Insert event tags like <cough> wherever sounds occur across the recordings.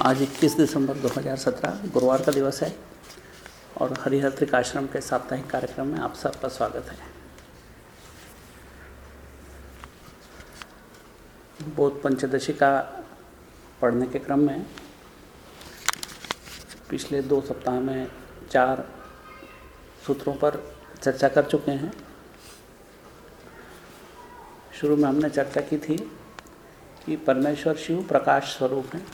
आज 21 दिसंबर 2017 गुरुवार का दिवस है और हरिहर त्रिकाश्रम के साप्ताहिक कार्यक्रम में आप सबका स्वागत है। बोध पंचदशी का पढ़ने के क्रम में पिछले दो सप्ताह में चार सूत्रों पर चर्चा कर चुके हैं। शुरू में हमने चर्चा की थी कि परमेश्वर शिव प्रकाश स्वरूप हैं।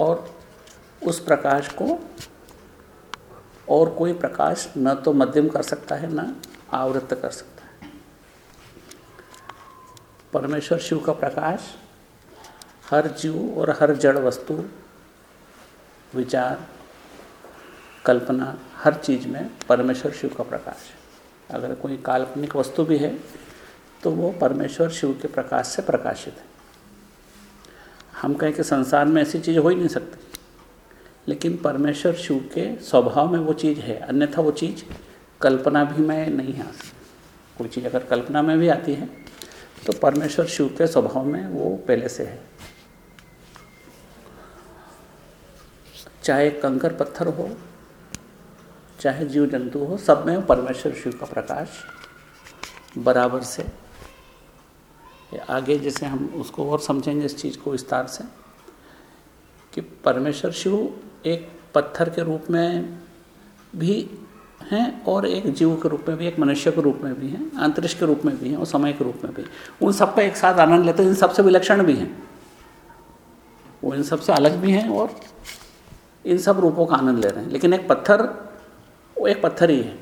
और उस प्रकाश को और कोई प्रकाश न तो मध्यम कर सकता है, न आवृत्त कर सकता है। परमेश्वर शिव का प्रकाश हर जीव और हर जड़ वस्तु, विचार, कल्पना, हर चीज़ में परमेश्वर शिव का प्रकाश है। अगर कोई काल्पनिक वस्तु भी है तो वो परमेश्वर शिव के प्रकाश से प्रकाशित है। हम कहें कि संसार में ऐसी चीज़ हो ही नहीं सकती। लेकिन परमेश्वर शिव के स्वभाव में वो चीज़ है, अन्यथा वो चीज़ कल्पना भी में नहीं आ सकती। कोई चीज़ अगर कल्पना में भी आती है तो परमेश्वर शिव के स्वभाव में वो पहले से है। चाहे कंकर पत्थर हो, चाहे जीव जंतु हो, सब में परमेश्वर शिव का प्रकाश बराबर से आगे जैसे हम उसको और समझेंगे इस चीज़ को विस्तार से, कि परमेश्वर शिव एक पत्थर के रूप में भी हैं और एक जीव के रूप में भी, एक मनुष्य के रूप में भी हैं, अंतरिक्ष के रूप में भी हैं और समय के रूप में भी उन सबका एक साथ आनंद लेते हैं, इन सबसे विलक्षण भी हैं। वो इन सबसे अलग भी हैं और इन सब रूपों का आनंद ले रहे हैं। लेकिन एक पत्थर, वो एक पत्थर ही है।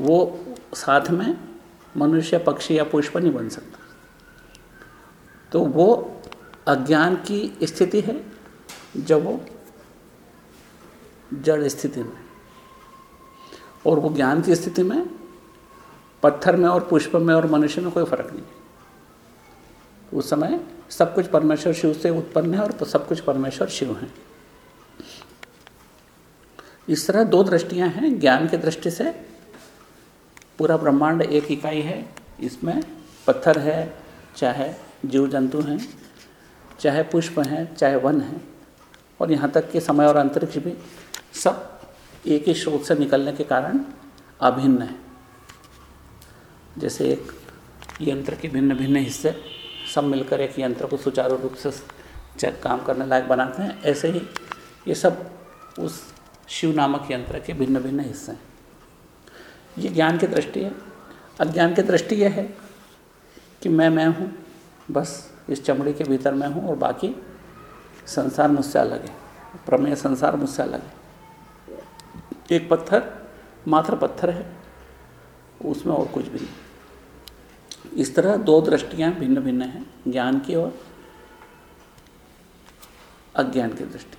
वो साथ में मनुष्य, पक्षी या पुष्प नहीं बन सकता। तो वो अज्ञान की स्थिति है जब वो जड़ स्थिति में और वो ज्ञान की स्थिति में पत्थर में और पुष्प में और मनुष्य में कोई फ़र्क नहीं है। उस समय सब कुछ परमेश्वर शिव से उत्पन्न है और सब कुछ परमेश्वर शिव हैं। इस तरह दो दृष्टियाँ हैं, ज्ञान की दृष्टि से पूरा ब्रह्मांड एक इकाई है। इसमें पत्थर है, चाहे जीव जंतु हैं, चाहे पुष्प हैं, चाहे वन हैं, और यहाँ तक कि समय और अंतरिक्ष भी सब एक ही स्रोत से निकलने के कारण अभिन्न है। जैसे एक यंत्र के भिन्न भिन्न हिस्से सब मिलकर एक यंत्र को सुचारू रूप से चेक काम करने लायक बनाते हैं, ऐसे ही ये सब उस शिव नामक यंत्र के भिन्न भिन्न हिस्से हैं। ये ज्ञान की दृष्टि है। अज्ञान की दृष्टि यह है कि मैं मैं हूँ बस इस चमड़ी के भीतर मैं हूँ और बाकी संसार मुझसे अलग है। प्रमेय संसार मुझसे अलग है। एक पत्थर, मात्र पत्थर है, उसमें और कुछ भी नहीं। इस तरह दो दृष्टियाँ भिन्न भिन्न हैं, ज्ञान की और अज्ञान की दृष्टि।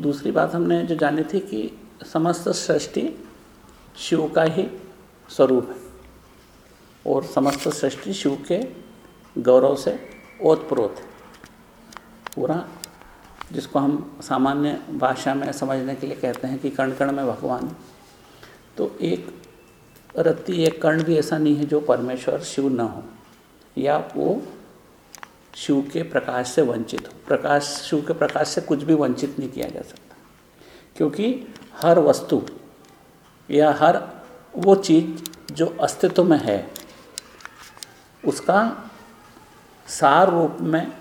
दूसरी बात हमने जो जानी थी कि समस्त सृष्टि शिव का ही स्वरूप है और समस्त सृष्टि शिव के गौरव से ओतप्रोत। पूरा, जिसको हम सामान्य भाषा में समझने के लिए कहते हैं कि कण कण में भगवान। तो एक रत्ती, एक कर्ण भी ऐसा नहीं है जो परमेश्वर शिव न हो, या वो शिव के प्रकाश से वंचित हो। प्रकाश, शिव के प्रकाश से कुछ भी वंचित नहीं किया जा सकता। क्योंकि हर वस्तु या हर वो चीज़ जो अस्तित्व में है, उसका सार रूप में,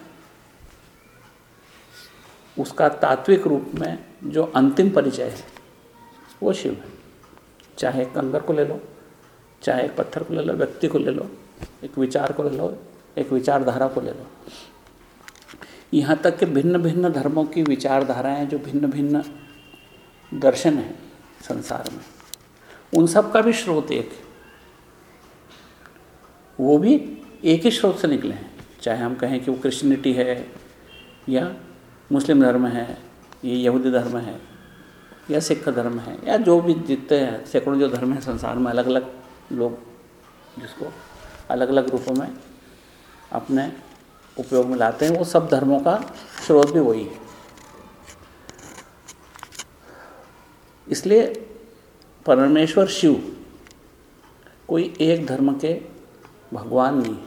उसका तात्विक रूप में जो अंतिम परिचय है, वो शिव है। चाहे एक कंगर को ले लो, चाहे एक पत्थर को ले लो, व्यक्ति को ले लो, एक विचार को ले लो, एक विचारधारा को ले लो। यहाँ तक कि भिन्न भिन्न धर्मों की विचारधाराएँ जो भिन्न भिन्न दर्शन हैं संसार में, उन सब का भी स्रोत एक वो भी एक ही स्रोत से निकले हैं। चाहे हम कहें कि वो क्रिश्चियनिटी है या मुस्लिम धर्म है, ये यहूदी धर्म है, या सिख धर्म है, या जो भी जितने हैं सैकड़ों जो धर्म हैं संसार में अलग अलग लोग जिसको अलग अलग रूपों में अपने उपयोग में लाते हैं, वो सब धर्मों का स्रोत भी वही है। इसलिए परमेश्वर शिव, कोई एक धर्म के भगवान नहीं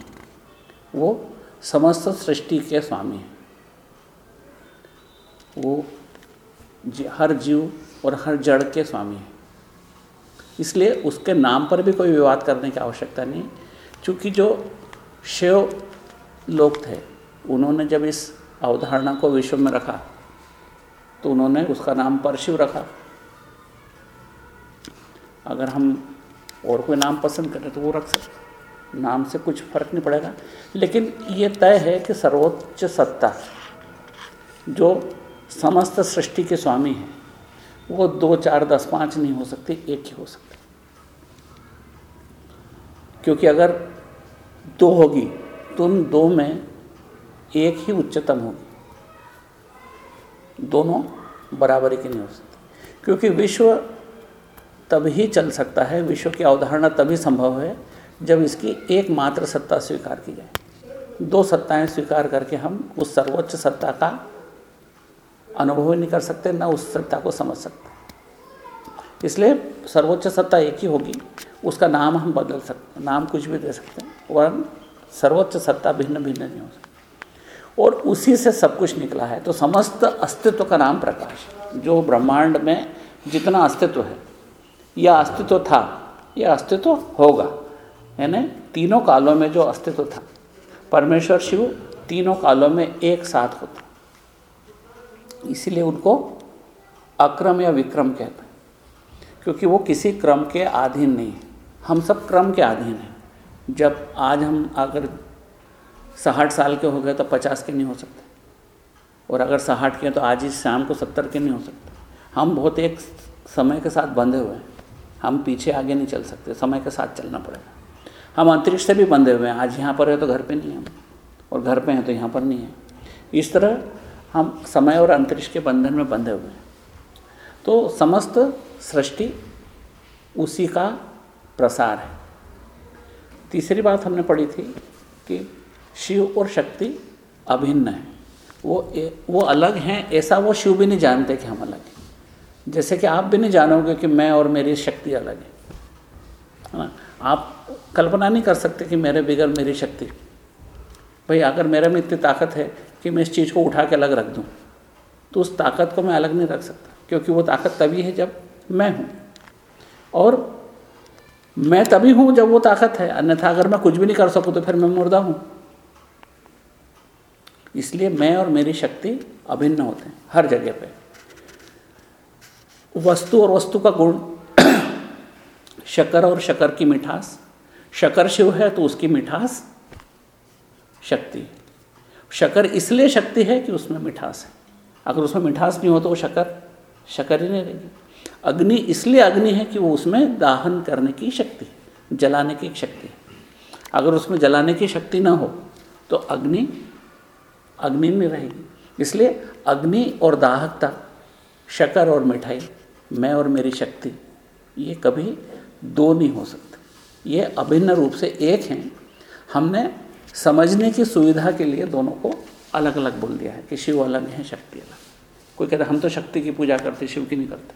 वो समस्त सृष्टि के स्वामी हैं। वो हर जीव और हर जड़ के स्वामी हैं। इसलिए उसके नाम पर भी कोई विवाद करने की आवश्यकता नहीं। क्योंकि जो शिव लोग थे, उन्होंने जब इस अवधारणा को विश्व में रखा तो उन्होंने उसका नाम परशिव रखा। अगर हम और कोई नाम पसंद करें तो वो रख सकते नाम से कुछ फ़र्क नहीं पड़ेगा। लेकिन ये तय है कि सर्वोच्च सत्ता, जो समस्त सृष्टि के स्वामी है, वो दो, चार, दस, पाँच नहीं हो सकते, एक ही हो सकते। क्योंकि अगर दो होगी तो उन दो में एक ही उच्चतम होगी। दोनों बराबरी की नहीं हो सकती। क्योंकि विश्व तभी चल सकता है, विश्व की अवधारणा तभी संभव है जब इसकी एकमात्र सत्ता स्वीकार की जाए। दो सत्ताएँ स्वीकार करके हम उस सर्वोच्च सत्ता का अनुभव ही नहीं कर सकते, न उस सत्ता को समझ सकते। इसलिए सर्वोच्च सत्ता एक ही होगी, उसका नाम हम बदल सकते नाम कुछ भी दे सकते हैं, वरन सर्वोच्च सत्ता भिन्न भिन्न नहीं हो सकती। और उसी से सब कुछ निकला है तो समस्त अस्तित्व का नाम प्रकाश। जो ब्रह्मांड में जितना अस्तित्व है या अस्तित्व था या अस्तित्व होगा। यानी तीनों कालों में जो अस्तित्व था, परमेश्वर, शिव, तीनों कालों में एक साथ होता। इसीलिए उनको अक्रम या विक्रम कहते हैं, क्योंकि वो किसी क्रम के अधीन नहीं है। हम सब क्रम के अधीन हैं। जब आज हम अगर साठ साल के हो गए तो पचास के नहीं हो सकते, और अगर साठ के तो आज ही शाम को सत्तर के नहीं हो सकते। हम बहुत एक समय के साथ बंधे हुए हैं। हम पीछे आगे नहीं चल सकते, समय के साथ चलना पड़ेगा। हम अंतरिक्ष से भी बंधे हुए हैं। आज यहाँ पर है तो घर पे नहीं हम। और घर पे हैं तो यहाँ पर नहीं है। इस तरह हम समय और अंतरिक्ष के बंधन में बंधे हुए हैं। तो समस्त सृष्टि उसी का प्रसार है। तीसरी बात हमने पढ़ी थी कि शिव और शक्ति अभिन्न है। वो ए, वो अलग हैं ऐसा वो शिव भी नहीं जानते कि हम अलग हैं। जैसे कि आप भी नहीं जानोगे कि मैं और मेरी शक्ति अलग है ना? आप कल्पना नहीं कर सकते कि मेरे बिगड़ मेरी शक्ति। भाई, अगर मेरे में इतनी ताकत है कि मैं इस चीज़ को उठा के अलग रख दूँ तो उस ताकत को मैं अलग नहीं रख सकता, क्योंकि वो ताकत तभी है जब मैं हूँ। और मैं तभी हूँ जब वो ताकत है, अन्यथा अगर मैं कुछ भी नहीं कर सकूँ तो फिर मैं मुर्दा हूँ। इसलिए मैं और मेरी शक्ति अभिन्न होते हैं, हर जगह पे। वस्तु और वस्तु का गुण <clears throat> शकर और शकर की मिठास शकर शिव है तो उसकी मिठास शक्ति शकर इसलिए शक्ति है कि उसमें मिठास है। अगर उसमें मिठास नहीं हो तो वो शकर शकर ही नहीं रहेगी। अग्नि इसलिए अग्नि है कि वो उसमें दाहन करने की शक्ति जलाने की शक्ति अगर उसमें जलाने की शक्ति ना हो तो अग्नि अग्नि में रहेगी। इसलिए अग्नि और दाहकता, शकर और मिठाई, मैं और मेरी शक्ति, ये कभी दो नहीं हो सकते। ये अभिन्न रूप से एक हैं। हमने समझने की सुविधा के लिए दोनों को अलग अलग बोल दिया है कि शिव अलग है, शक्ति अलग। कोई कहता हम तो शक्ति की पूजा करते, शिव की नहीं करते।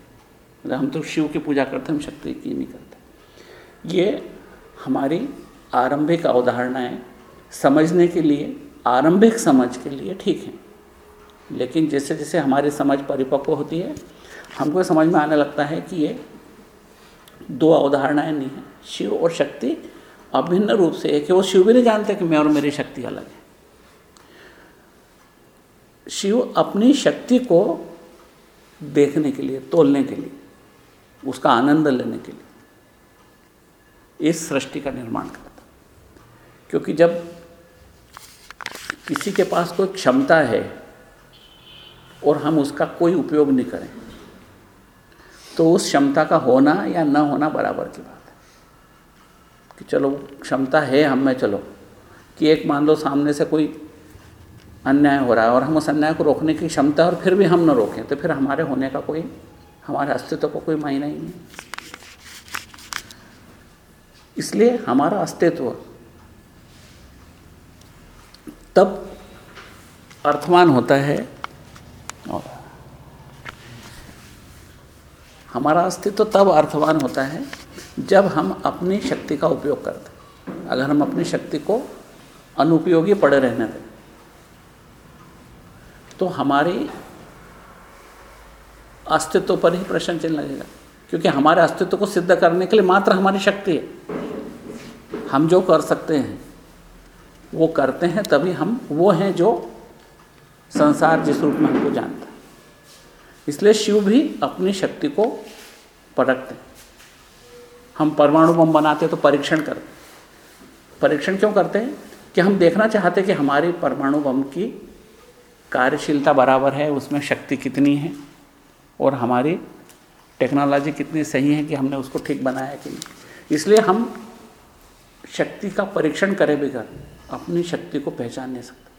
मतलब हम तो शिव की पूजा करते, हम शक्ति की नहीं करते। ये हमारी आरंभिक अवधारणाएँ समझने के लिए, आरंभिक समझ के लिए ठीक है। लेकिन जैसे जैसे हमारी समझ परिपक्व होती है, हमको समझ में आने लगता है कि ये दो अवधारणाएँ नहीं हैं। शिव और शक्ति अभिन्न रूप से एक है। वो शिव भी नहीं जानते कि मैं और मेरी शक्ति अलग है। शिव अपनी शक्ति को देखने के लिए, तोलने के लिए, उसका आनंद लेने के लिए इस सृष्टि का निर्माण करता क्योंकि जब किसी के पास कोई क्षमता है और हम उसका कोई उपयोग नहीं करें तो उस क्षमता का होना या न होना बराबर की बात है। कि चलो, क्षमता है हम में, चलो। कि एक मान लो सामने से कोई अन्याय हो रहा है और हम उस अन्याय को रोकने की क्षमता और फिर भी हम न रोकें तो फिर हमारे होने का कोई, हमारे अस्तित्व को कोई मायना ही नहीं। इसलिए हमारा अस्तित्व तब अर्थवान होता है और हमारा अस्तित्व तब अर्थवान होता है जब हम अपनी शक्ति का उपयोग करते हैं। अगर हम अपनी शक्ति को अनुपयोगी पड़े रहने दें तो हमारी अस्तित्व पर ही प्रश्न चिन्ह लगेगा। क्योंकि हमारे अस्तित्व को सिद्ध करने के लिए मात्र हमारी शक्ति है। हम जो कर सकते हैं, वो करते हैं, तभी हम वो हैं जो संसार जिस रूप में हमको जानता है। इसलिए शिव भी अपनी शक्ति को परखते हम परमाणु बम बनाते तो परीक्षण करते परीक्षण क्यों करते हैं? कि हम देखना चाहते हैं कि हमारी परमाणु बम की कार्यशीलता बराबर है, उसमें शक्ति कितनी है और हमारी टेक्नोलॉजी कितनी सही है कि हमने उसको ठीक बनाया कि नहीं। इसलिए हम शक्ति का परीक्षण करें बगैर, अपनी शक्ति को पहचान नहीं सकते।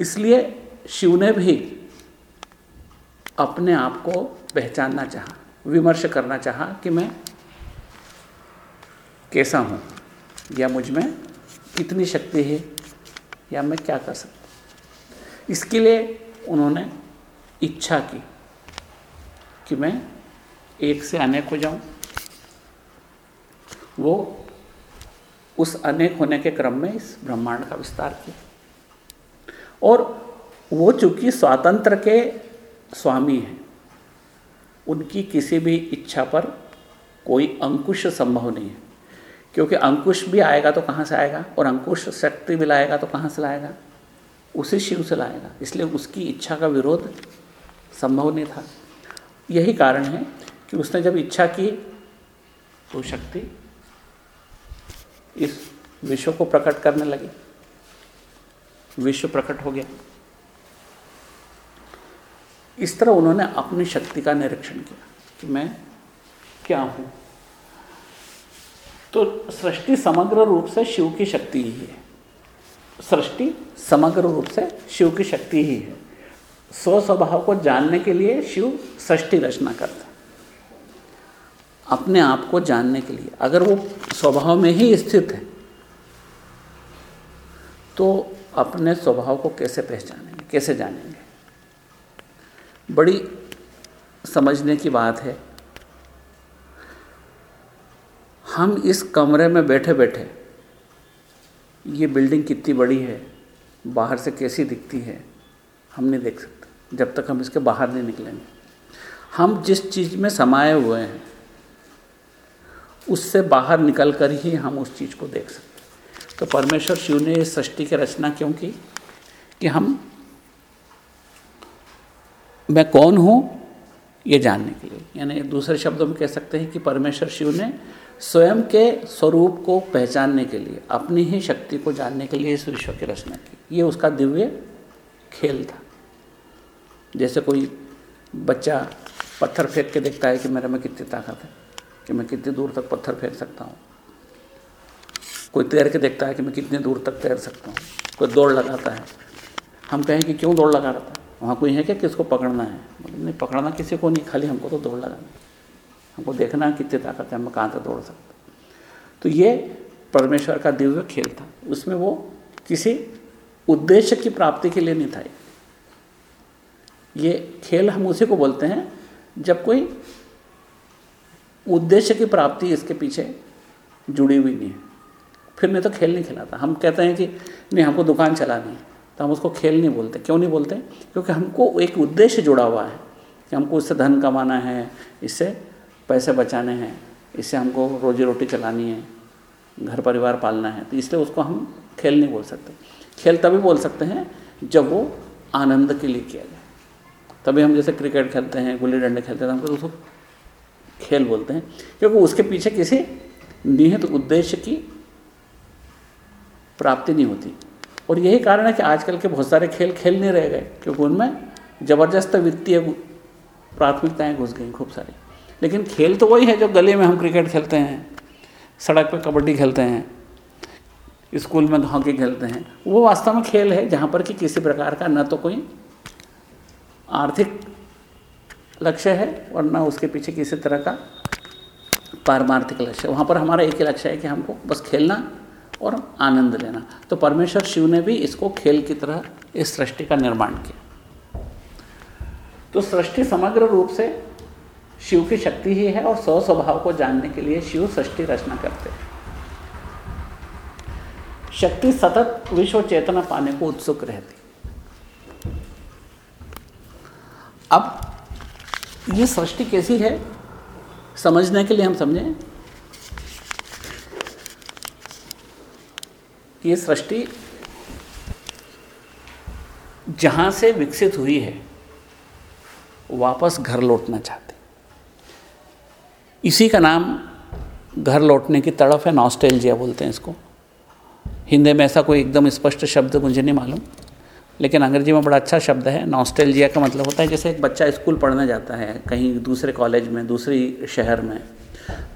इसलिए शिव ने भी अपने आप को पहचानना चाहा, विमर्श करना चाहा कि मैं कैसा हूँ, या मुझमें कितनी शक्ति है, या मैं क्या कर सकता इसके लिए उन्होंने इच्छा की कि मैं एक से अनेक हो जाऊँ। वो उस अनेक होने के क्रम में इस ब्रह्मांड का विस्तार किया। और वो चूँकि स्वातंत्र के स्वामी हैं। उनकी किसी भी इच्छा पर कोई अंकुश संभव नहीं है। क्योंकि अंकुश भी आएगा तो कहाँ से आएगा? और अंकुश शक्ति भी लाएगा तो कहाँ से लाएगा? उसी शिव से लाएगा। इसलिए उसकी इच्छा का विरोध संभव नहीं था। यही कारण है कि उसने जब इच्छा की तो शक्ति इस विश्व को प्रकट करने लगी। विश्व प्रकट हो गया। इस तरह उन्होंने अपनी शक्ति का निरीक्षण किया कि मैं क्या हूँ। तो सृष्टि समग्र रूप से शिव की शक्ति ही है। सृष्टि समग्र रूप से शिव की शक्ति ही है। स्व स्वभाव को जानने के लिए शिव सृष्टि रचना करता अपने आप को जानने के लिए। अगर वो स्वभाव में ही स्थित है तो अपने स्वभाव को कैसे पहचानेंगे, कैसे जानेंगे? बड़ी समझने की बात है। हम इस कमरे में बैठे बैठे ये बिल्डिंग कितनी बड़ी है, बाहर से कैसी दिखती है, हम नहीं देख सकते, जब तक हम इसके बाहर नहीं निकलेंगे। हम जिस चीज़ में समाये हुए हैं, उससे बाहर निकल कर ही हम उस चीज़ को देख सकते तो परमेश्वर शिव ने सृष्टि की रचना क्यों की? कि हम मैं कौन हूँ, ये जानने के लिए। यानी दूसरे शब्दों में कह सकते हैं कि परमेश्वर शिव ने स्वयं के स्वरूप को पहचानने के लिए, अपनी ही शक्ति को जानने के लिए इस विश्व की रचना की। ये उसका दिव्य खेल था। जैसे कोई बच्चा पत्थर फेंक के देखता है कि मेरे में कितनी ताकत है, कि मैं कितनी दूर तक पत्थर फेंक सकता हूँ। कोई तैर के देखता है कि मैं कितनी दूर तक तैर सकता हूँ। कोई दौड़ लगाता है। हम कहें कि क्यों दौड़ लगा रहा था वहाँ कोई है क्या किसको पकड़ना है? मतलब नहीं, पकड़ना किसी को नहीं, खाली हमको तो दौड़ लगाना हमको देखना है कितनी ताकत है, हम कहाँ तक दौड़ सकते तो ये परमेश्वर का दिव्य खेल था। उसमें वो किसी उद्देश्य की प्राप्ति के लिए नहीं था। ये खेल हम उसी को बोलते हैं, जब कोई उद्देश्य की प्राप्ति इसके पीछे जुड़ी हुई नहीं है। फिर मैं तो खेल नहीं खिलाता हम कहते हैं कि, नहीं, हमको दुकान चलानी है। तो हम उसको खेल नहीं बोलते। क्यों नहीं बोलते? क्योंकि हमको एक उद्देश्य जुड़ा हुआ है कि हमको इससे धन कमाना है, इससे पैसे बचाने हैं, इससे हमको रोजी रोटी चलानी है, घर परिवार पालना है। तो इसलिए उसको हम खेल नहीं बोल सकते। खेल तभी बोल सकते हैं जब वो आनंद के लिए किया जाए। तभी हम जैसे क्रिकेट खेलते हैं, गुल्ली डंडे खेलते हैं तो हमको उसको खेल बोलते हैं। क्योंकि उसके पीछे किसी निहित उद्देश्य की प्राप्ति नहीं होती। और यही कारण है कि आजकल के बहुत सारे खेल खेल नहीं रह गए, क्योंकि उनमें ज़बरदस्त वित्तीय प्राथमिकताएँ घुस गई खूब सारी। लेकिन खेल तो वही है जो गली में हम क्रिकेट खेलते हैं, सड़क पर कबड्डी खेलते हैं, स्कूल में हॉकी खेलते हैं, वो वास्तव में खेल है जहाँ पर कि किसी प्रकार का न तो कोई आर्थिक लक्ष्य है और न उसके पीछे किसी तरह का पारमार्थिक लक्ष्य वहाँ पर हमारा एक ही लक्ष्य है कि हमको बस खेलना और आनंद लेना। तो परमेश्वर शिव ने भी इसको खेल की तरह इस सृष्टि का निर्माण किया। तो सृष्टि समग्र रूप से शिव की शक्ति ही है और स्व स्वभाव को जानने के लिए शिव सृष्टि रचना करते हैं। शक्ति सतत विश्व चेतना पाने को उत्सुक रहती। अब ये सृष्टि कैसी है, समझने के लिए हम समझें। ये सृष्टि जहाँ से विकसित हुई है, वापस घर लौटना चाहते। इसी का नाम घर लौटने की तड़फ है, नॉस्टेलजिया बोलते हैं इसको। हिंदी में ऐसा कोई एकदम स्पष्ट शब्द मुझे नहीं मालूम, लेकिन अंग्रेज़ी में बड़ा अच्छा शब्द है। नॉस्टेलजिया का मतलब होता है जैसे एक बच्चा स्कूल पढ़ने जाता है, कहीं दूसरे कॉलेज में, दूसरी शहर में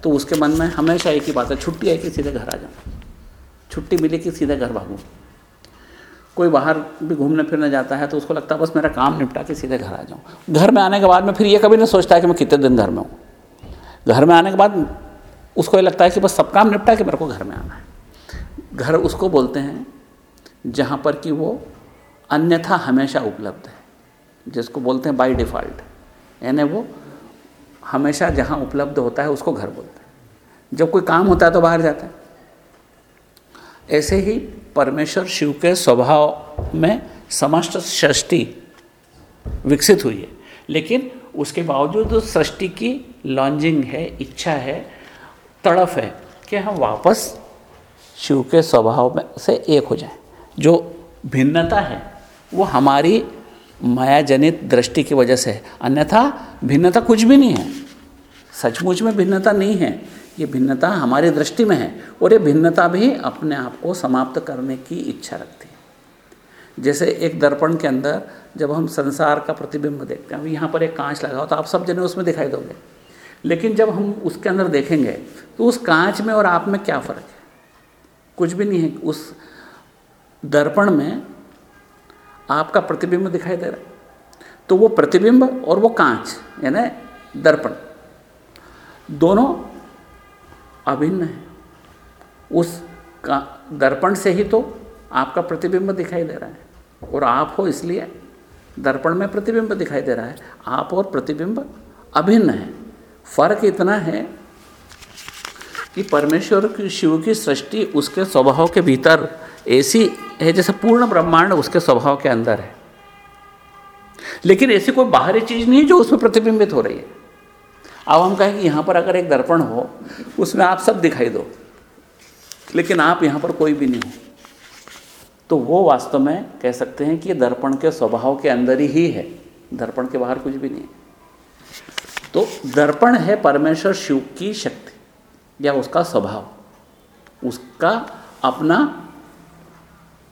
तो उसके मन में हमेशा एक ही बात है, छुट्टी है कि सीधे घर आ जाऊँ। छुट्टी मिली कि सीधे घर भागूँ। कोई बाहर भी घूमने फिरने जाता है तो उसको लगता है, बस मेरा काम निपटा के सीधे घर आ जाऊँ। घर में आने के बाद में फिर ये कभी नहीं सोचता है कि मैं कितने दिन घर में हूँ। घर में आने के बाद उसको ये लगता है कि बस सब काम निपटा के मेरे को घर में आना है। घर उसको बोलते हैं, जहाँ पर कि वो अन्यथा हमेशा उपलब्ध है, जिसको बोलते हैं बाई डिफ़ॉल्ट यानी वो हमेशा जहाँ उपलब्ध होता है उसको घर बोलते हैं। जब कोई काम होता है तो बाहर जाता है। ऐसे ही परमेश्वर शिव के स्वभाव में समस्त सृष्टि विकसित हुई है। लेकिन उसके बावजूद उस सृष्टि की लॉन्जिंग है, इच्छा है तड़फ है कि हम वापस शिव के स्वभाव में से एक हो जाएँ। जो भिन्नता है, वो हमारी माया जनित दृष्टि की वजह से है। अन्यथा भिन्नता कुछ भी नहीं है। सचमुच में भिन्नता नहीं है। ये भिन्नता हमारी दृष्टि में है और ये भिन्नता भी अपने आप को समाप्त करने की इच्छा रखती है। जैसे एक दर्पण के अंदर जब हम संसार का प्रतिबिंब देखते हैं यहाँ पर एक कांच लगा हो तो आप सब जने उसमें दिखाई दोगे। लेकिन जब हम उसके अंदर देखेंगे तो उस कांच में और आप में क्या फ़र्क है? कुछ भी नहीं है। उस दर्पण में आपका प्रतिबिंब दिखाई दे रहा है। तो वो प्रतिबिंब और वो कांच, यानी दर्पण, दोनों अभिन्न है। उस का दर्पण से ही तो आपका प्रतिबिंब दिखाई दे रहा है। और आप हो इसलिए दर्पण में प्रतिबिंब दिखाई दे रहा है। आप और प्रतिबिंब अभिन्न है। फ़र्क इतना है कि परमेश्वर की, शिव की सृष्टि उसके स्वभाव के भीतर ऐसी है जैसे पूर्ण ब्रह्मांड उसके स्वभाव के अंदर है। लेकिन ऐसी कोई बाहरी चीज़ नहीं जो उसमें प्रतिबिंबित हो रही है। अब हम कहें कि यहाँ पर अगर एक दर्पण हो, उसमें आप सब दिखाई दो, लेकिन आप यहाँ पर कोई भी नहीं हो। तो वो वास्तव में कह सकते हैं कि दर्पण के स्वभाव के अंदर ही है, दर्पण के बाहर कुछ भी नहीं है। तो दर्पण है परमेश्वर शिव की शक्ति, या उसका स्वभाव, उसका अपना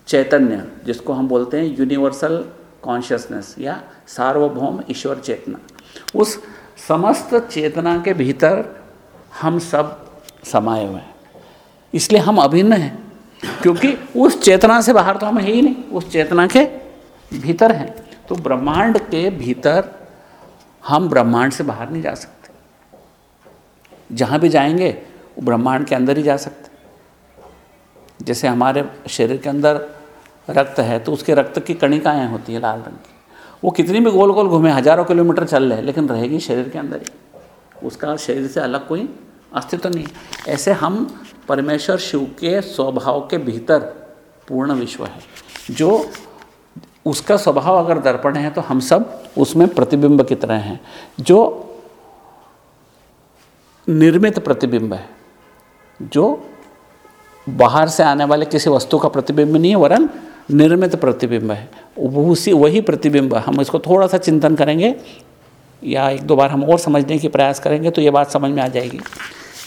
चैतन्य, जिसको हम बोलते हैं यूनिवर्सल कॉन्शियसनेस या सार्वभौम ईश्वर चेतना। उस समस्त चेतना के भीतर हम सब समाये हुए हैं। इसलिए हम अभिन्न हैं, क्योंकि उस चेतना से बाहर तो हम है ही नहीं, उस चेतना के भीतर हैं। तो ब्रह्मांड के भीतर हम ब्रह्मांड से बाहर नहीं जा सकते। जहाँ भी जाएँगे, वो ब्रह्मांड के अंदर ही जा सकते। जैसे हमारे शरीर के अंदर रक्त है तो उसके रक्त की कणिकाएँ होती है लाल रंग की। वो कितनी भी गोल गोल घूमे, हज़ारों किलोमीटर चल रहे, लेकिन रहेगी शरीर के अंदर ही। उसका शरीर से अलग कोई अस्तित्व नहीं ऐसे हम परमेश्वर शिव के स्वभाव के भीतर पूर्ण विश्व है। जो उसका स्वभाव अगर दर्पण है तो हम सब उसमें प्रतिबिंब की तरह हैं। जो निर्मित प्रतिबिंब है, जो बाहर से आने वाले किसी वस्तु का प्रतिबिंब नहीं है, वरन निर्मित प्रतिबिंब है। उसी, वही प्रतिबिंब, हम इसको थोड़ा सा चिंतन करेंगे, या एक दो बार हम और समझने की प्रयास करेंगे तो ये बात समझ में आ जाएगी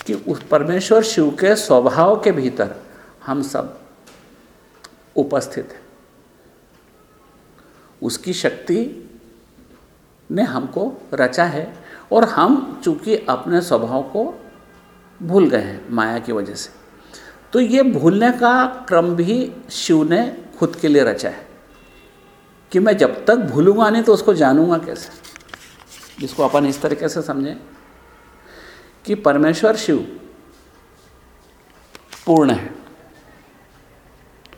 कि उस परमेश्वर शिव के स्वभाव के भीतर हम सब उपस्थित हैं। उसकी शक्ति ने हमको रचा है और हम चूँकि अपने स्वभाव को भूल गए हैं माया की वजह से। तो ये भूलने का क्रम भी शिव ने खुद के लिए रचा है। कि मैं जब तक भूलूँगा नहीं तो उसको जानूँगा कैसे? जिसको अपन इस तरीके से समझें कि परमेश्वर शिव पूर्ण है।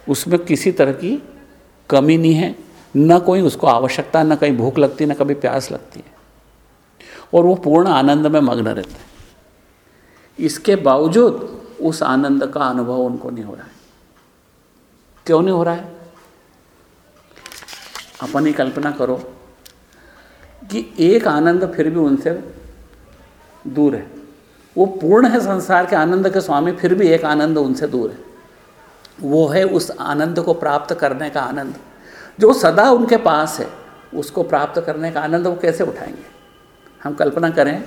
उसमें किसी तरह की कमी नहीं है। न कोई उसको आवश्यकता, न कहीं भूख लगती, न कभी प्यास लगती है। और वो पूर्ण आनंद में मग्न रहते हैं। इसके बावजूद उस आनंद का अनुभव उनको नहीं हो रहा है। क्यों नहीं हो रहा है? अपन ही कल्पना करो कि एक आनंद फिर भी उनसे दूर है। वो पूर्ण है संसार के आनंद के स्वामी, फिर भी एक आनंद उनसे दूर है। वो है उस आनंद को प्राप्त करने का आनंद। जो सदा उनके पास है, उसको प्राप्त करने का आनंद वो कैसे उठाएँगे? हम कल्पना करें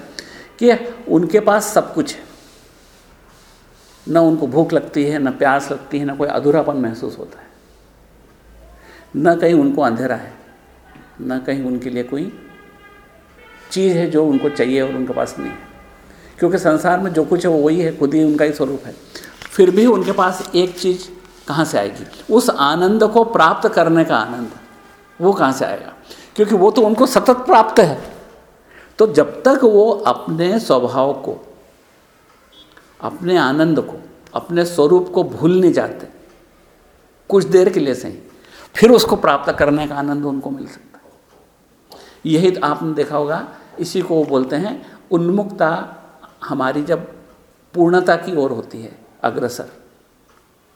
कि उनके पास सब कुछ है। न उनको भूख लगती है, न प्यास लगती है, न कोई अधूरापन महसूस होता है। न कहीं उनको अंधेरा है, न कहीं उनके लिए कोई चीज़ है जो उनको चाहिए और उनके पास नहीं है। क्योंकि संसार में जो कुछ है वो वही है, खुद ही उनका ही स्वरूप है। फिर भी उनके पास एक चीज़ कहाँ से आएगी? उस आनंद को प्राप्त करने का आनंद, वो कहाँ से आएगा? क्योंकि वो तो उनको सतत प्राप्त है। तो जब तक वो अपने स्वभाव को, अपने आनंद को, अपने स्वरूप को भूल नहीं जाते, कुछ देर के लिए सही। फिर उसको प्राप्त करने का आनंद उनको मिल सकता है। यही आपने देखा होगा, इसी को वो बोलते हैं, उन्मुक्ता हमारी जब पूर्णता की ओर होती है, अग्रसर।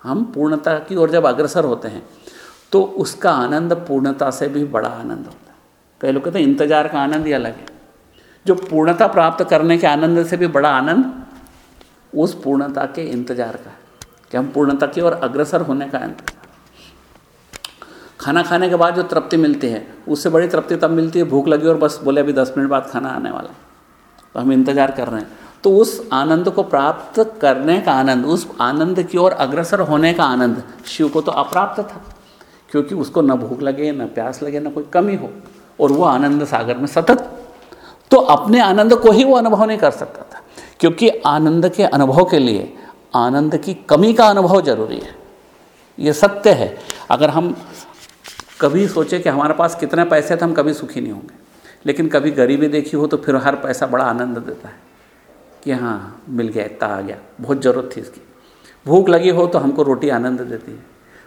हम पूर्णता की ओर जब अग्रसर होते हैं तो उसका आनंद पूर्णता से भी बड़ा आनंद होता है। कई लोग कहते हैं, इंतज़ार का आनंद ही अलग है। जो पूर्णता प्राप्त करने के आनंद से भी बड़ा आनंद, उस पूर्णता के इंतज़ार का है। कि हम पूर्णता की ओर अग्रसर होने का इंतज़ार खाना खाने के बाद जो तृप्ति मिलती है, उससे बड़ी तृप्ति तब मिलती है, भूख लगी और बस बोले अभी दस मिनट बाद खाना आने वाला तो हम इंतज़ार कर रहे हैं। तो उस आनंद को प्राप्त करने का आनंद, उस आनंद की ओर अग्रसर होने का आनंद, शिव को तो अप्राप्त था, क्योंकि उसको न भूख लगे, न प्यास लगे, न कोई कमी हो, और वो आनंद सागर में सतत। तो अपने आनंद को ही वो अनुभव नहीं कर सकता था, क्योंकि आनंद के अनुभव के लिए, आनंद की कमी का अनुभव ज़रूरी है। ये सत्य है। अगर हम कभी सोचे कि हमारे पास कितने पैसे थे, हम कभी सुखी नहीं होंगे। लेकिन कभी गरीबी देखी हो तो फिर हर पैसा बड़ा आनंद देता है कि हाँ मिल गया, इतना आ गया। बहुत ज़रूरत थी इसकी। भूख लगी हो तो हमको रोटी आनंद देती है।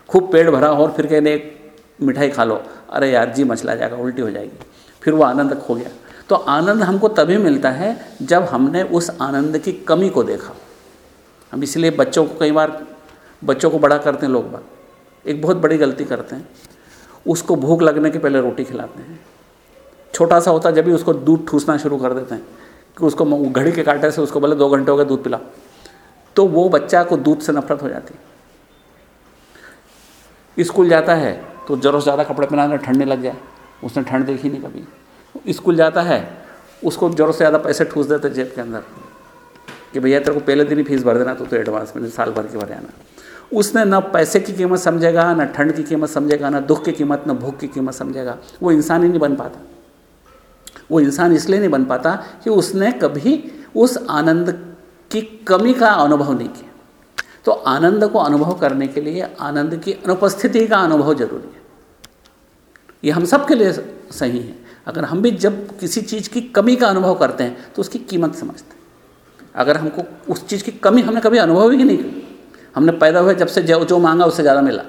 खूब पेट भरा हो और फिर कहने एक मिठाई खा लो। अरे यार, जी मचला जाएगा, उल्टी हो जाएगी। फिर वो आनंद खो गया। तो आनंद हमको तभी मिलता है जब हमने उस आनंद की कमी को देखा। हम इसलिए बच्चों को कई बार, बच्चों को बड़ा करते हैं लोग बात। एक बहुत बड़ी गलती करते हैं। उसको भूख लगने के पहले रोटी खिलाते हैं। छोटा सा होता जब भी उसको दूध ठूसना शुरू कर देते हैं, कि उसको घड़ी के कांटे से उसको बोले, दो घंटे हो गए, दूध पिला। तो वो बच्चा को दूध से नफरत हो जाती स्कूल जाता है तो ज़रूरत से ज़्यादा कपड़े पहनाने ठंड नहीं लग जाए। उसने ठंड देखी नहीं कभी। स्कूल जाता है, उसको ज़रूरत से ज़्यादा पैसे ठूस देते जेब के अंदर, कि भैया तेरे को पहले दिन ही फ़ीस भर देना तो तो एडवांस में, साल भर के भर आना उसने न पैसे की कीमत समझेगा, न ठंड की कीमत समझेगा, ना दुख की कीमत, न भूख की कीमत समझेगा। वो इंसान ही नहीं बन पाता। वो इंसान इसलिए नहीं बन पाता कि उसने कभी उस आनंद की कमी का अनुभव नहीं किया। तो आनंद को अनुभव करने के लिए आनंद की अनुपस्थिति का अनुभव ज़रूरी है। ये हम सब के लिए सही है। अगर हम भी जब किसी चीज़ की कमी का अनुभव करते हैं तो उसकी कीमत समझते हैं। अगर हमको उस चीज़ की कमी हमने कभी अनुभव ही नहीं की हमने पैदा हुए, जब से जो जो मांगा उससे ज़्यादा मिला।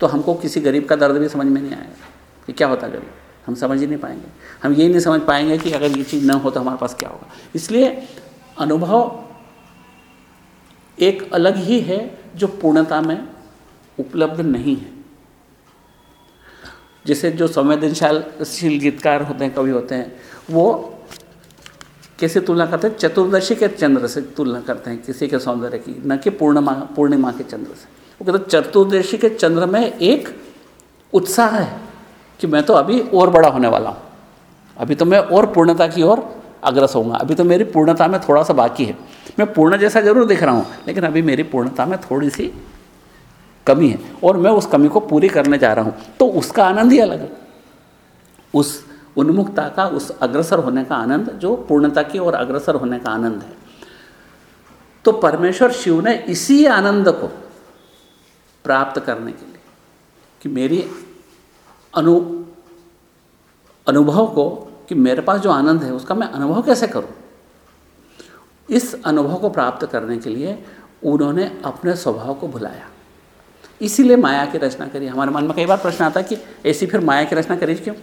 तो हमको किसी गरीब का दर्द भी समझ में नहीं आएगा कि क्या होता गरीब। हम समझ ही नहीं पाएँगे। हम यही नहीं समझ पाएँगे कि अगर ये चीज़ न हो तो हमारे पास क्या होगा। इसलिए अनुभव एक अलग ही है जो पूर्णता में उपलब्ध नहीं है। जैसे जो संवेदनशील गीतकार होते हैं, कवि होते हैं, वो कैसे तुलना करते हैं? चतुर्दशी के चंद्र से तुलना करते हैं, किसी के सौंदर्य की, न कि पूर्णिमा पूर्णिमा के चंद्र से। वो कहते हैं, चतुर्दशी के चंद्र में एक उत्साह है कि मैं तो अभी और बड़ा होने वाला हूँ। अभी तो मैं और पूर्णता की ओर अग्रस होऊँगा अभी तो मेरी पूर्णता में थोड़ा सा बाकी है। मैं पूर्ण जैसा ज़रूर दिख रहा हूँ, लेकिन अभी मेरी पूर्णता में थोड़ी सी कमी है और मैं उस कमी को पूरी करने जा रहा हूँ। तो उसका आनंद ही अलग है। उस उन्मुखता का उस अग्रसर होने का आनंद, जो पूर्णता की ओर अग्रसर होने का आनंद है। तो परमेश्वर शिव ने इसी आनंद को प्राप्त करने के लिए कि मेरी अनु, अनुभव को, कि मेरे पास जो आनंद है, उसका मैं अनुभव कैसे करूँ? इस अनुभव को प्राप्त करने के लिए उन्होंने अपने स्वभाव को भुलाया। इसीलिए माया की रचना करी। हमारे मन में कई बार प्रश्न आता है कि ऐसी फिर माया की रचना करी क्यों?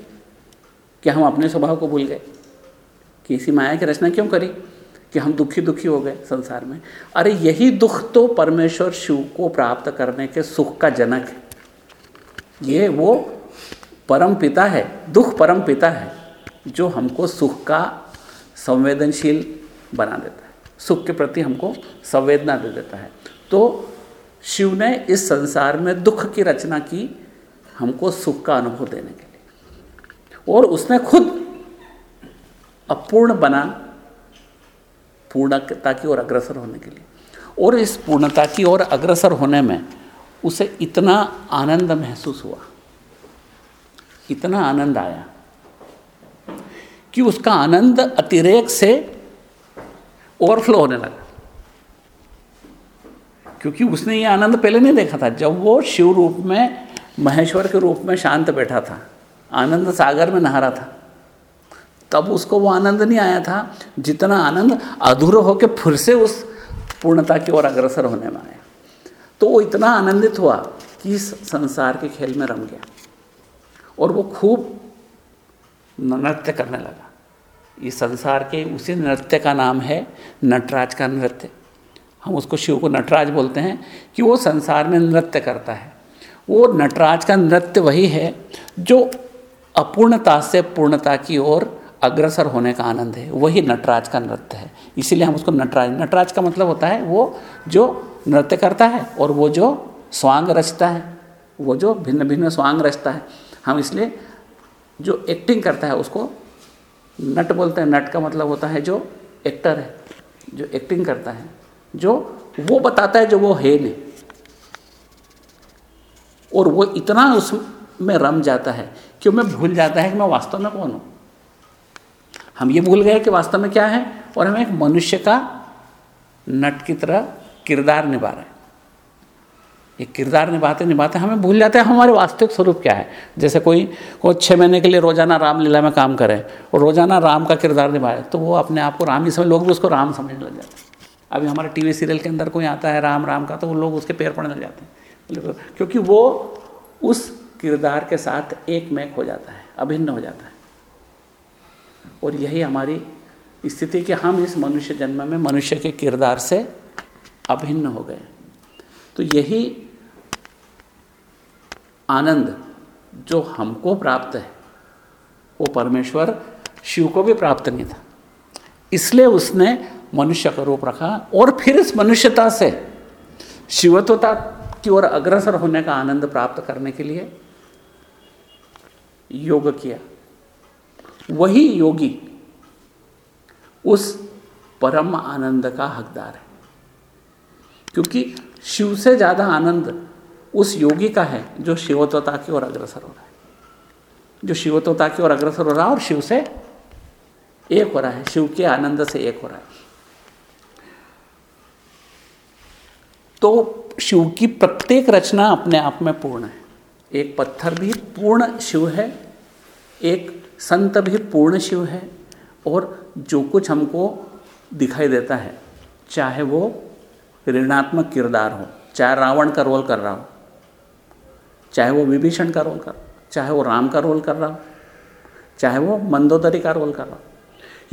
कि हम अपने स्वभाव को भूल गए। कि इसी माया की रचना क्यों करी? कि हम दुखी दुखी हो गए संसार में। अरे यही दुख तो परमेश्वर शिव को प्राप्त करने के सुख का जनक है। ये वो परम पिता है, दुख परम पिता है, जो हमको सुख का संवेदनशील बना देता है। सुख के प्रति हमको संवेदना दे देता है। तो शिव ने इस संसार में दुख की रचना की हमको सुख का अनुभव देने के और उसने खुद अपूर्ण बना पूर्णता की ओर अग्रसर होने के लिए। और इस पूर्णता की ओर अग्रसर होने में उसे इतना आनंद महसूस हुआ, इतना आनंद आया कि उसका आनंद अतिरेक से ओवरफ्लो होने लगा। क्योंकि उसने ये आनंद पहले नहीं देखा था, जब वो शिव रूप में, महेश्वर के रूप में शांत बैठा था। आनंद सागर में नहा रहा था। तब उसको वो आनंद नहीं आया था, जितना आनंद अधूरा होकर फिर से उस पूर्णता की ओर अग्रसर होने में आया। तो वो इतना आनंदित हुआ कि इस संसार के खेल में रम गया और वो खूब नृत्य करने लगा। इस संसार के उसी नृत्य का नाम है नटराज का नृत्य। हम उसको शिव को नटराज बोलते हैं कि वो संसार में नृत्य करता है। वो नटराज का नृत्य वही है जो अपूर्णता से पूर्णता की ओर अग्रसर होने का आनंद है। वही नटराज का नृत्य है। इसीलिए हम उसको नटराज नटराज का मतलब होता है वो जो नृत्य करता है और वो जो स्वांग रचता है, वो जो भिन्न भिन्न स्वांग रचता है। हम इसलिए जो एक्टिंग करता है उसको नट बोलते हैं। नट का मतलब होता है जो एक्टर है, जो एक्टिंग करता है, जो वो बताता है जो वो है नहीं। और वो इतना उसमें रम जाता है। क्यों? मैं भूल जाता है कि मैं वास्तव में कौन हूँ। हम ये भूल गए कि वास्तव में क्या है और हम एक मनुष्य का नट की तरह किरदार निभा रहे हैं। ये किरदार निभाते निभाते हमें भूल जाते हैं हमारे वास्तविक स्वरूप क्या है। जैसे कोई को छः महीने के लिए रोज़ाना रामलीला में काम करे और रोज़ाना राम का किरदार निभाए तो वो अपने आप को राम ही समझ, लोग भी उसको राम समझने लग जाते हैं। अभी हमारे टीवी सीरियल के अंदर कोई आता है राम राम का तो वो लोग उसके पैर पड़ने लग जाते हैं। क्योंकि वो उस किरदार के साथ एक मैक हो जाता है, अभिन्न हो जाता है। और यही हमारी स्थिति कि हम इस मनुष्य जन्म में मनुष्य के किरदार से अभिन्न हो गए। तो यही आनंद जो हमको प्राप्त है, वो परमेश्वर शिव को भी प्राप्त नहीं था। इसलिए उसने मनुष्य का रूप रखा और फिर इस मनुष्यता से शिवत्वता की ओर अग्रसर होने का आनंद प्राप्त करने के लिए योग किया। वही योगी उस परम आनंद का हकदार है। क्योंकि शिव से ज़्यादा आनंद उस योगी का है जो शिवत्वता की ओर अग्रसर हो रहा है। जो शिवत्वता की ओर अग्रसर हो रहा है और शिव से एक हो रहा है, शिव के आनंद से एक हो रहा है। तो शिव की प्रत्येक रचना अपने आप में पूर्ण है। एक पत्थर भी पूर्ण शिव है, एक संत भी पूर्ण शिव है, और जो कुछ हमको दिखाई देता है, चाहे वो ऋणात्मक किरदार हो, चाहे रावण का रोल कर रहा हो, चाहे वो विभीषण का रोल कर, चाहे वो राम का रोल कर रहा हो, चाहे वो मंदोदरी का रोल कर रहा हो,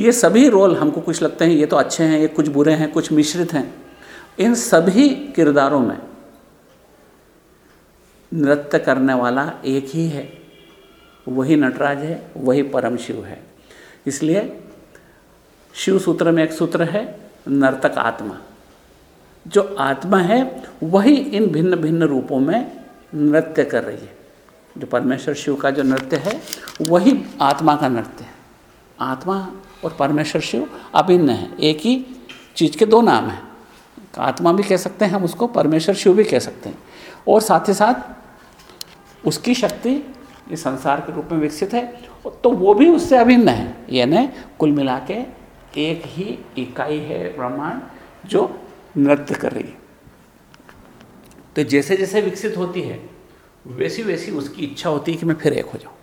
ये सभी रोल हमको कुछ लगते हैं, ये तो अच्छे हैं, ये कुछ बुरे हैं, कुछ मिश्रित हैं। इन सभी किरदारों में नृत्य करने वाला एक ही है। वही नटराज है, वही परम शिव है। इसलिए शिव सूत्र में एक सूत्र है, नर्तक आत्मा। जो आत्मा है, वही इन भिन्न भिन्न रूपों में नृत्य कर रही है। जो परमेश्वर शिव का जो नृत्य है, वही आत्मा का नृत्य है। आत्मा और परमेश्वर शिव अभिन्न है। एक ही चीज़ के दो नाम हैं। आत्मा भी कह सकते हैं हम उसको, परमेश्वर शिव भी कह सकते हैं। और साथ ही साथ उसकी शक्ति इस संसार के रूप में विकसित है। तो वो भी उससे अभिन्न है। यानी कुल मिला के एक ही इकाई है ब्रह्मांड जो नृत्य कर रही है। तो जैसे जैसे विकसित होती है वैसी वैसी उसकी इच्छा होती है कि मैं फिर एक हो जाऊँ।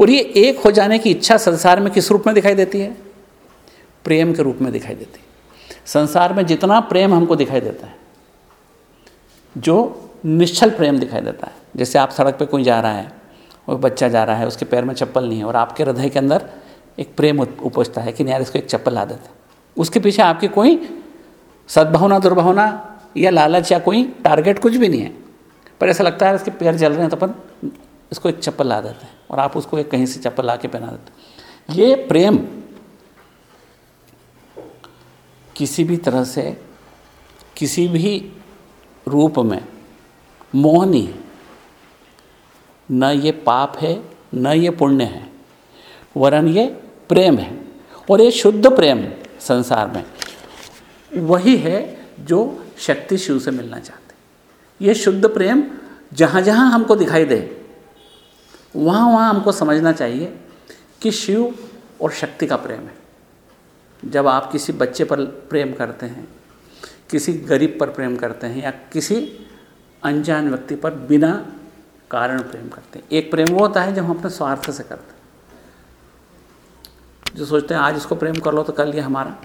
और ये एक हो जाने की इच्छा संसार में किस रूप में दिखाई देती है? प्रेम के रूप में दिखाई देती है। संसार में जितना प्रेम हमको दिखाई देता है, जो निश्चल प्रेम दिखाई देता है जैसे आप सड़क पे कोई जा रहा है और बच्चा जा रहा है, उसके पैर में चप्पल नहीं है और आपके हृदय के अंदर एक प्रेम उपजता है कि नहीं यार इसको एक चप्पल ला देते उसके पीछे आपकी कोई सद्भावना, दुर्भावना या लालच या कोई टारगेट कुछ भी नहीं है। पर ऐसा लगता है इसके पैर जल रहे हैं तो अपन इसको एक चप्पल ला देते हैं और आप उसको एक कहीं से चप्पल ला के पहना देते हैं। ये प्रेम किसी भी तरह से किसी भी रूप में मोह नहीं है। न ये पाप है, न ये पुण्य है, वरन ये प्रेम है और ये शुद्ध प्रेम संसार में। वही है जो शक्ति शिव से मिलना चाहते ये शुद्ध प्रेम जहाँ जहाँ हमको दिखाई दे, वहाँ वहाँ हमको समझना चाहिए कि शिव और शक्ति का प्रेम है। जब आप किसी बच्चे पर प्रेम करते हैं, किसी गरीब पर प्रेम करते हैं या किसी अनजान व्यक्ति पर बिना कारण प्रेम करते हैं। एक प्रेम वो होता है जब हम अपने स्वार्थ से करते हैं। जो सोचते हैं, आज इसको प्रेम कर लो तो कल ये हमारा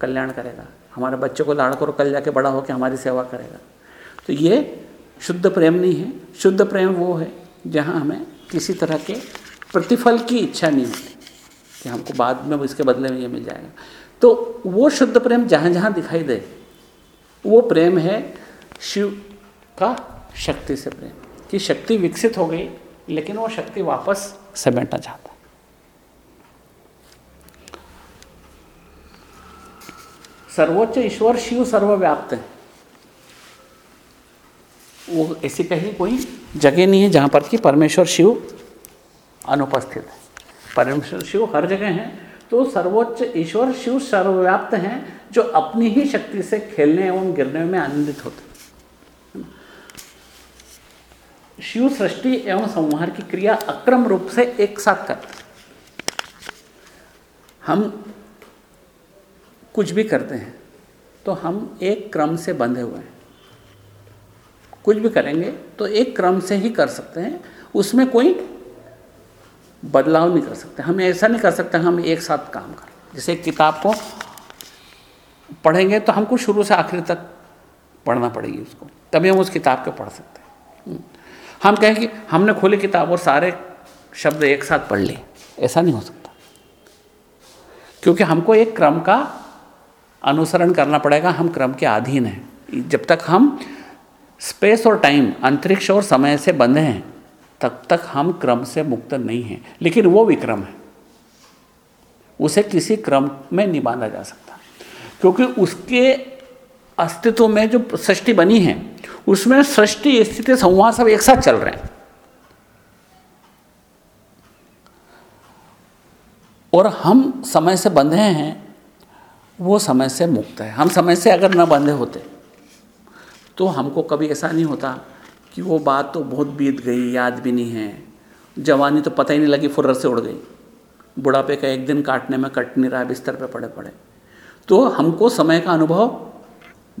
कल्याण करेगा। हमारे बच्चों को लाड़ करो कल जाके बड़ा होकर हमारी सेवा करेगा। तो ये शुद्ध प्रेम नहीं है। शुद्ध प्रेम वो है जहाँ हमें किसी तरह के प्रतिफल की इच्छा नहीं होती कि हमको बाद में इसके बदले में ये मिल जाएगा। तो वो शुद्ध प्रेम जहाँ जहाँ दिखाई दे, वो प्रेम है शिव का शक्ति से प्रेम। कि शक्ति विकसित हो गई, लेकिन वो शक्ति वापस समेटना चाहता सर्वोच्च ईश्वर शिव सर्वव्याप्त है। वो ऐसी कहीं कोई जगह नहीं है जहाँ पर कि परमेश्वर शिव अनुपस्थित है। परमेश्वर शिव हर जगह हैं तो सर्वोच्च ईश्वर शिव सर्वव्याप्त हैं जो अपनी ही शक्ति से खेलने एवं गिरने में आनंदित होते शिव सृष्टि एवं संहार की क्रिया अक्रम रूप से एक साथ करते हम कुछ भी करते हैं तो हम एक क्रम से बंधे हुए हैं। कुछ भी करेंगे तो एक क्रम से ही कर सकते हैं। उसमें कोई बदलाव नहीं कर सकते। हम ऐसा नहीं कर सकते, हम एक साथ काम करें। जैसे एक किताब को पढ़ेंगे तो हमको शुरू से आखिर तक पढ़ना पड़ेगी उसको। तभी हम उस किताब को पढ़ सकते हैं। हम कहें कि हमने खोली किताब और सारे शब्द एक साथ पढ़ लिए। ऐसा नहीं हो सकता। क्योंकि हमको एक क्रम का अनुसरण करना पड़ेगा, हम क्रम के अधीन हैं। जब तक हम स्पेस और टाइम, अंतरिक्ष और समय से बंधे हैं, तब तक हम क्रम से मुक्त नहीं हैं। लेकिन वो विक्रम है। उसे किसी क्रम में नहीं बांधा जा सकता। क्योंकि उसके अस्तित्व में जो सृष्टि बनी है, उसमें सृष्टि, स्थिति, संवाद सब एक साथ चल रहे हैं। और हम समय से बंधे हैं, वो समय से मुक्त है। हम समय से अगर न बंधे होते तो हमको कभी ऐसा नहीं होता कि वो बात तो बहुत बीत गई, याद भी नहीं है। जवानी तो पता ही नहीं लगी, फुर्र से उड़ गई। बुढ़ापे का एक दिन काटने में कट नहीं रहा, बिस्तर पे पड़े पड़े तो हमको समय का अनुभव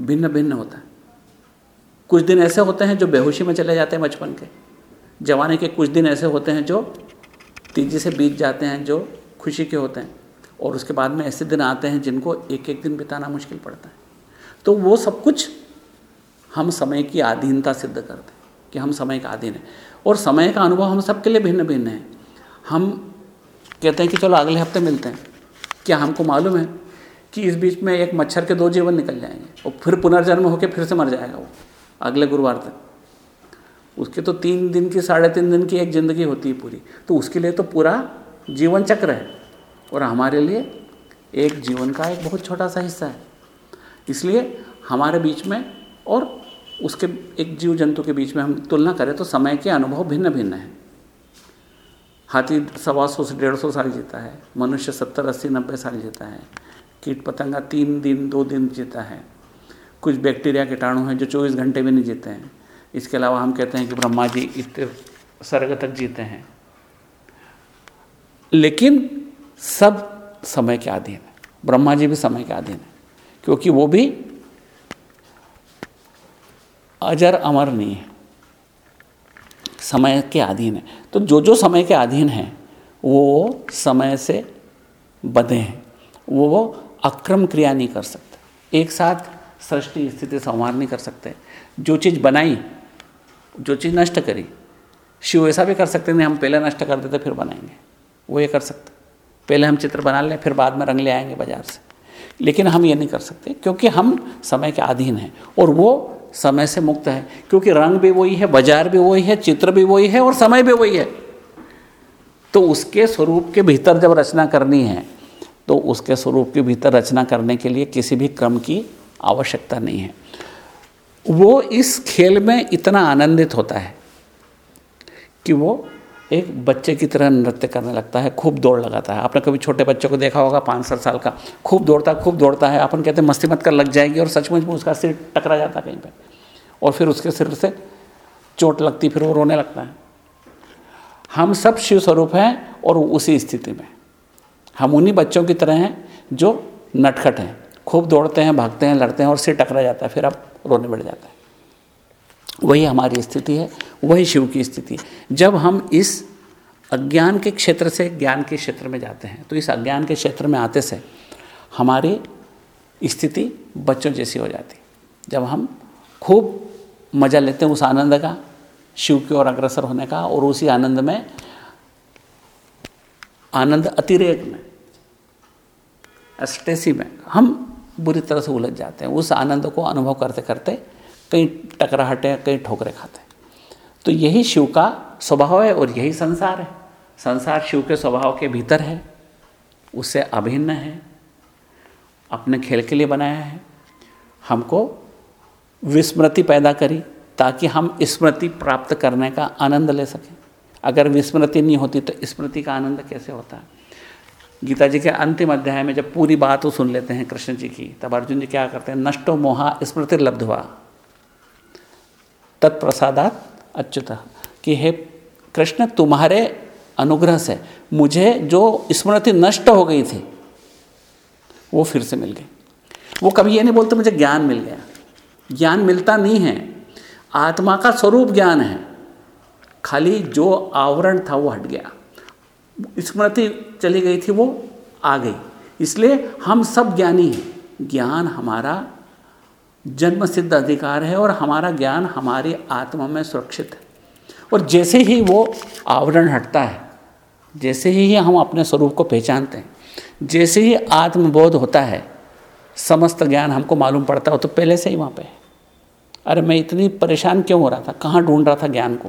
भिन्न भिन्न होता है। कुछ दिन ऐसे होते हैं जो बेहोशी में चले जाते हैं बचपन के। जवानी के कुछ दिन ऐसे होते हैं जो तेज़ी से बीत जाते हैं, जो खुशी के होते हैं। और उसके बाद में ऐसे दिन आते हैं जिनको एक एक दिन बिताना मुश्किल पड़ता है। तो वो सब कुछ हम समय की आधीनता सिद्ध करते हैं कि हम समय का अधीन है। और समय का अनुभव हम सबके लिए भिन्न भिन्न है। हम कहते हैं कि चलो अगले हफ़्ते मिलते हैं। क्या हमको मालूम है? कि इस बीच में एक मच्छर के दो जीवन निकल जाएँगे। और फिर पुनर्जन्म होकर फिर से मर जाएगा वो, अगले गुरुवार तक। उसके तो तीन दिन की, साढ़े तीन दिन की एक ज़िंदगी होती है पूरी। तो उसके लिए तो पूरा जीवन चक्र है। और हमारे लिए एक जीवन का एक बहुत छोटा सा हिस्सा है। इसलिए हमारे बीच में और उसके एक जीव जंतु के बीच में हम तुलना करें तो समय के अनुभव भिन्न भिन्न हैं। हाथी सवा सौ से डेढ़ सौ साल जीता है। मनुष्य सत्तर, अस्सी, नब्बे साल जीता है। कीट पतंगा तीन दिन, दो दिन जीता है। कुछ बैक्टीरिया कीटाणु हैं जो चौबीस घंटे भी नहीं जीते हैं। इसके अलावा हम कहते हैं कि ब्रह्मा जी इतने स्वर्ग तक जीते हैं। लेकिन सब समय के अधीन है। ब्रह्मा जी भी समय के अधीन है। क्योंकि वो भी अजर अमर नहीं है। समय के अधीन है। तो जो जो समय के अधीन है, वो समय से बधे हैं। वो अक्रम क्रिया नहीं कर सकते। एक साथ सृष्टि स्थिति संहार नहीं कर सकते। जो चीज़ बनाई, जो चीज़ नष्ट करी, शिव ऐसा भी कर सकते नहीं, हम पहले नष्ट कर देते, फिर बनाएँगे। वो ये कर सकते। पहले हम चित्र बना लें, फिर बाद में रंग ले आएँगे बाज़ार से। लेकिन हम ये नहीं कर सकते, क्योंकि हम समय के अधीन हैं, और वो समय से मुक्त है, क्योंकि रंग भी वही है, बाज़ार भी वही है, चित्र भी वही है, और समय भी वही है। तो उसके स्वरूप के भीतर जब रचना करनी है तो उसके स्वरूप के भीतर रचना करने के लिए किसी भी क्रम की आवश्यकता नहीं है। वो इस खेल में इतना आनंदित होता है कि वो एक बच्चे की तरह नृत्य करने लगता है, खूब दौड़ लगाता है। आपने कभी छोटे बच्चों को देखा होगा, पाँच सात साल का, खूब दौड़ता खूब दौड़ता है। अपन कहते मस्ती मत कर, लग जाएगी और सचमुच में उसका सिर टकरा जाता है कहीं पर और फिर उसके सिर से चोट लगती, फिर वो रोने लगता है। हम सब शिव स्वरूप हैं और उसी स्थिति में। हम उन्हीं बच्चों की तरह हैं जो नटखट हैं। खूब दौड़ते हैं, भागते हैं, लड़ते हैं और सिर टकरा जाता है, फिर अब रोने बैठ जाता है। वही हमारी स्थिति है, वही शिव की स्थिति है। जब हम इस अज्ञान के क्षेत्र से ज्ञान के क्षेत्र में जाते हैं तो इस अज्ञान के क्षेत्र में आते से हमारी स्थिति बच्चों जैसी हो जाती। जब हम खूब मज़ा लेते हैं उस आनंद का, शिव की ओर अग्रसर होने का और उसी आनंद में आनंद अतिरेक में अस्टेसी में, हम बुरी तरह से उलझ जाते हैं। उस आनंद को अनुभव करते करते कहीं टकराहटे, कहीं ठोकरे खाते हैं। तो यही शिव का स्वभाव है और यही संसार है। संसार शिव के स्वभाव के भीतर है। उससे अभिन्न है। अपने खेल के लिए बनाया है। हमको विस्मृति पैदा करी ताकि हम स्मृति प्राप्त करने का आनंद ले सकें। अगर विस्मृति नहीं होती तो स्मृति का आनंद कैसे होता? गीता जी के अंतिम अध्याय में जब पूरी बात वो सुन लेते हैं कृष्ण जी की, तब अर्जुन जी क्या करते हैं? नष्टो मोहा स्मृति लब्ध हुआ तत्प्रसादात अच्युत कि हे कृष्ण, तुम्हारे अनुग्रह से मुझे जो स्मृति नष्ट हो गई थी, वो फिर से मिल गई। वो कभी ये नहीं बोलते, मुझे ज्ञान मिल गया। ज्ञान मिलता नहीं है। आत्मा का स्वरूप ज्ञान है। खाली जो आवरण था वो हट गया। स्मृति चली गई थी वो आ गई। इसलिए हम सब ज्ञानी हैं। ज्ञान हमारा जन्म सिद्ध अधिकार है और हमारा ज्ञान हमारी आत्मा में सुरक्षित है। और जैसे ही वो आवरण हटता है, जैसे ही हम अपने स्वरूप को पहचानते हैं, जैसे ही आत्मबोध होता है, समस्त ज्ञान हमको मालूम पड़ता हो तो पहले से ही वहाँ पे है। अरे मैं इतनी परेशान क्यों हो रहा था? कहाँ ढूंढ रहा था ज्ञान को?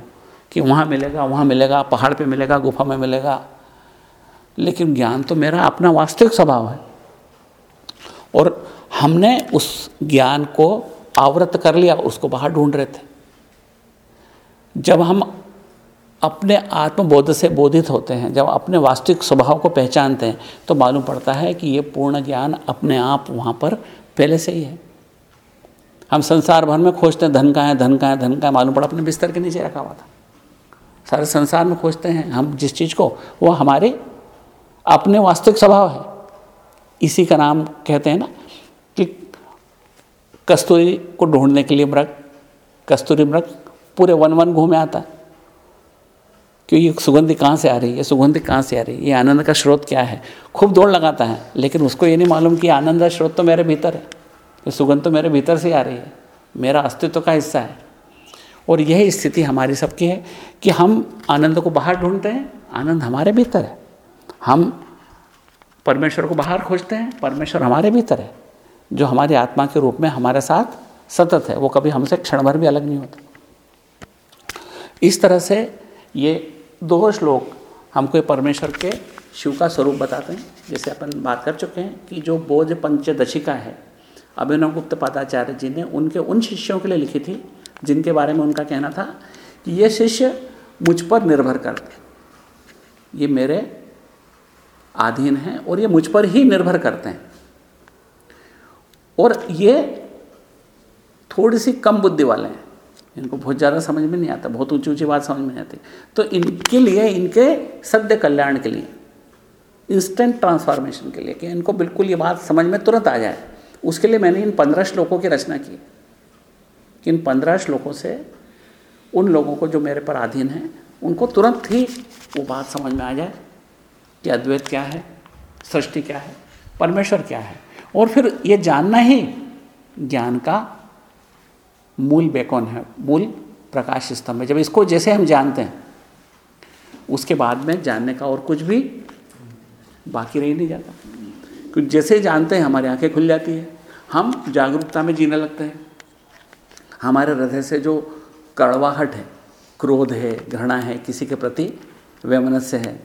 कि वहाँ मिलेगा वहाँ मिलेगा, पहाड़ पे मिलेगा, गुफा में मिलेगा। लेकिन ज्ञान तो मेरा अपना वास्तविक स्वभाव है। और हमने उस ज्ञान को आवृत कर लिया, उसको बाहर ढूंढ रहे थे। जब हम अपने आत्मबोध से बोधित होते हैं, जब अपने वास्तविक स्वभाव को पहचानते हैं तो मालूम पड़ता है कि ये पूर्ण ज्ञान अपने आप वहाँ पर पहले से ही है। हम संसार भर में खोजते हैं, धन का है, धन का है, धन का है, मालूम पड़ा, अपने बिस्तर के नीचे रखा हुआ था। सारे संसार में खोजते हैं, हम जिस चीज़ को, वो हमारे अपने वास्तविक स्वभाव है। इसी का नाम कहते हैं ना कि कस्तूरी को ढूँढने के लिए मृग, कस्तूरी मृग पूरे वन वन घूमे आता है। कि ये सुगंधी कहाँ से आ रही है सुगंधी कहाँ से आ रही है, ये आनंद का स्रोत क्या है? खूब दौड़ लगाता है, लेकिन उसको ये नहीं मालूम कि आनंद का स्रोत तो मेरे भीतर है, ये सुगंध तो मेरे भीतर से आ रही है, मेरा अस्तित्व का हिस्सा है। और यही स्थिति हमारी सबकी है कि हम आनंद को बाहर ढूंढते हैं, आनंद हमारे भीतर है। हम परमेश्वर को बाहर खोजते हैं, परमेश्वर हमारे भीतर है, जो हमारी आत्मा के रूप में हमारे साथ सतत है। वो कभी हमसे क्षण भर भी अलग नहीं होता। इस तरह से ये दो श्लोक हमको ये परमेश्वर के शिव का स्वरूप बताते हैं। जैसे अपन बात कर चुके हैं कि जो बोझ पंचदशिका है, अभिनव गुप्त पादाचार्य जी ने उनके, उन शिष्यों के लिए लिखी थी जिनके बारे में उनका कहना था कि ये शिष्य मुझ पर निर्भर करते ये मेरे आधीन हैं और ये मुझ पर ही निर्भर करते हैं। और ये थोड़ी सी कम बुद्धि वाले हैं। इनको बहुत ज़्यादा समझ में नहीं आता, बहुत ऊँची ऊँची बात समझ में नहीं आती। तो इनके लिए, इनके सद्य कल्याण के लिए इंस्टेंट ट्रांसफॉर्मेशन के लिए कि इनको बिल्कुल ये बात समझ में तुरंत आ जाए। उसके लिए मैंने इन पंद्रह श्लोकों की रचना की। कि इन पंद्रह श्लोकों से उन लोगों को जो मेरे पर अधीन हैं, उनको तुरंत ही वो बात समझ में आ जाए कि अद्वैत क्या है, सृष्टि क्या है, परमेश्वर क्या है। और फिर ये जानना ही ज्ञान का मूल बेकॉन है, मूल प्रकाश स्तंभ है। जब इसको जैसे हम जानते हैं, उसके बाद में जानने का और कुछ भी बाकी रह नहीं जाता। क्योंकि जैसे जानते हैं, हमारी आँखें खुल जाती है। हम जागरूकता में जीने लगते हैं। हमारे हृदय से जो कड़वाहट है, क्रोध है, घृणा है, किसी के प्रति वैमनस्य है,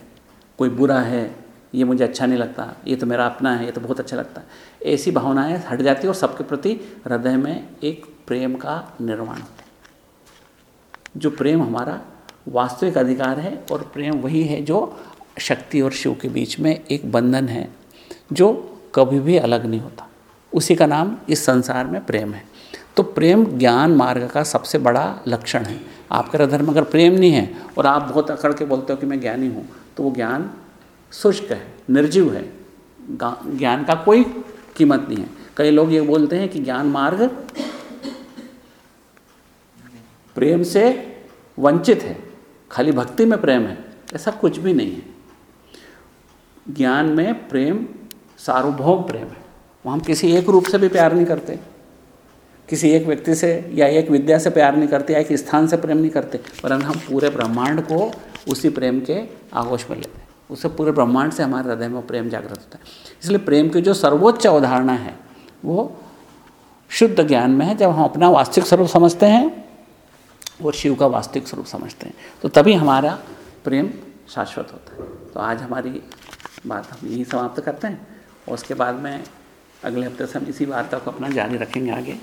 कोई बुरा है, ये मुझे अच्छा नहीं लगता, ये तो मेरा अपना है, ये तो बहुत अच्छा लगता है। ऐसी भावनाएँ हट जाती है और सबके प्रति हृदय में एक प्रेम का निर्माण होता है। जो प्रेम हमारा वास्तविक अधिकार है और प्रेम वही है जो शक्ति और शिव के बीच में एक बंधन है, जो कभी भी अलग नहीं होता। उसी का नाम इस संसार में प्रेम है। तो प्रेम ज्ञान मार्ग का सबसे बड़ा लक्षण है। आपके हृदय में अगर प्रेम नहीं है और आप बहुत अकड़ के बोलते हो कि मैं ज्ञानी हूँ तो वो ज्ञान शुष्क है, निर्जीव है। ज्ञान का कोई कीमत नहीं है। कई लोग ये बोलते हैं कि ज्ञान मार्ग प्रेम से वंचित है, खाली भक्ति में प्रेम है, ऐसा कुछ भी नहीं है। ज्ञान में प्रेम, सार्वभौम प्रेम है। वो हम किसी एक रूप से भी प्यार नहीं करते। किसी एक व्यक्ति से या एक विद्या से प्यार नहीं करते या एक स्थान से प्रेम नहीं करते, परंतु हम पूरे ब्रह्मांड को उसी प्रेम के आगोश में लेते हैं। उससे पूरे ब्रह्मांड से हमारे हृदय में प्रेम जागृत होता है। इसलिए प्रेम की जो सर्वोच्च अवधारणा है, वो शुद्ध ज्ञान में है। जब हम अपना वास्तविक स्वरूप समझते हैं और शिव का वास्तविक स्वरूप समझते हैं तो तभी हमारा प्रेम शाश्वत होता है। तो आज हमारी बात हम यही समाप्त करते हैं। और उसके बाद में अगले हफ़्ते से हम इसी वार्ता को अपना जारी रखेंगे आगे।